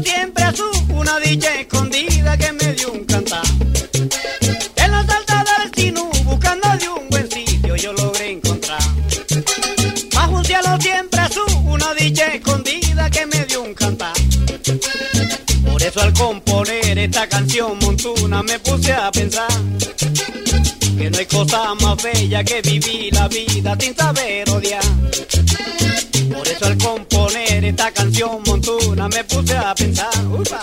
siempre azul, una dicha escondida que me dio un cantar. En los del sinú, buscando de un buen sitio, yo logré encontrar. Bajo un cielo siempre azul, una dicha escondida que me dio un cantar. Por eso al componer esta canción montuna me puse a pensar que no hay cosa más bella que vivir la vida sin saber odiar. Por eso al componer esta canción montuna me puse a pensar upa,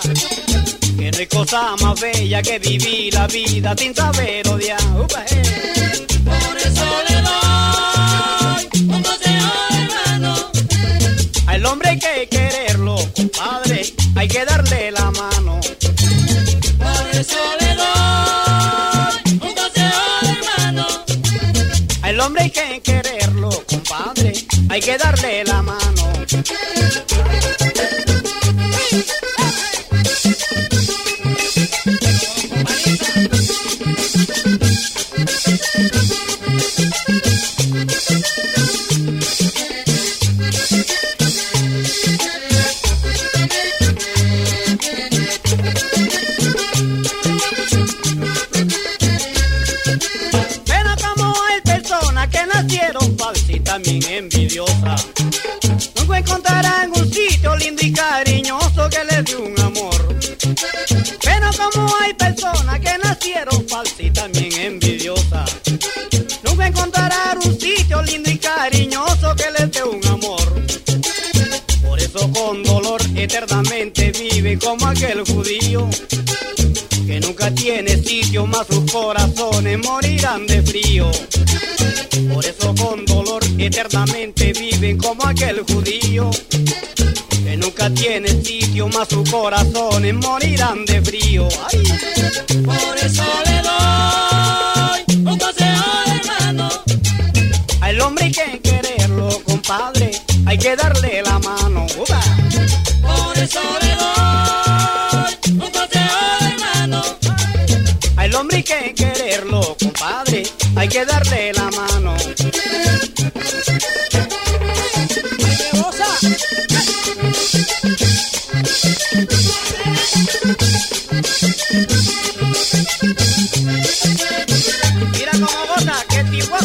que no hay cosa más bella que vivir la vida sin saber odiar. Upa, eh. Por eso le doy un consejo, hermano. Al hombre hay que quererlo, compadre, hay que darle Al hombre hay que quererlo, compadre, hay que darle la mano. Falsas y también envidiosas, nunca encontrarán un sitio lindo y cariñoso que les dé un amor. Pero como hay personas que nacieron falsas y también envidiosas, nunca encontrarán un sitio lindo y cariñoso que les dé un amor. Por eso con dolor eternamente viven como aquel judío que nunca tiene sitio, más sus corazones morirán de frío. Por eso con dolor eternamente viven como aquel judío, que nunca tiene sitio, más sus corazones morirán de frío. Por eso le doy un consejo, hermano. Al hombre hay que quererlo, compadre, hay que darle la mano. Por eso hay que quererlo, compadre, hay que darle la mano. Mira cómo goza, que tipo.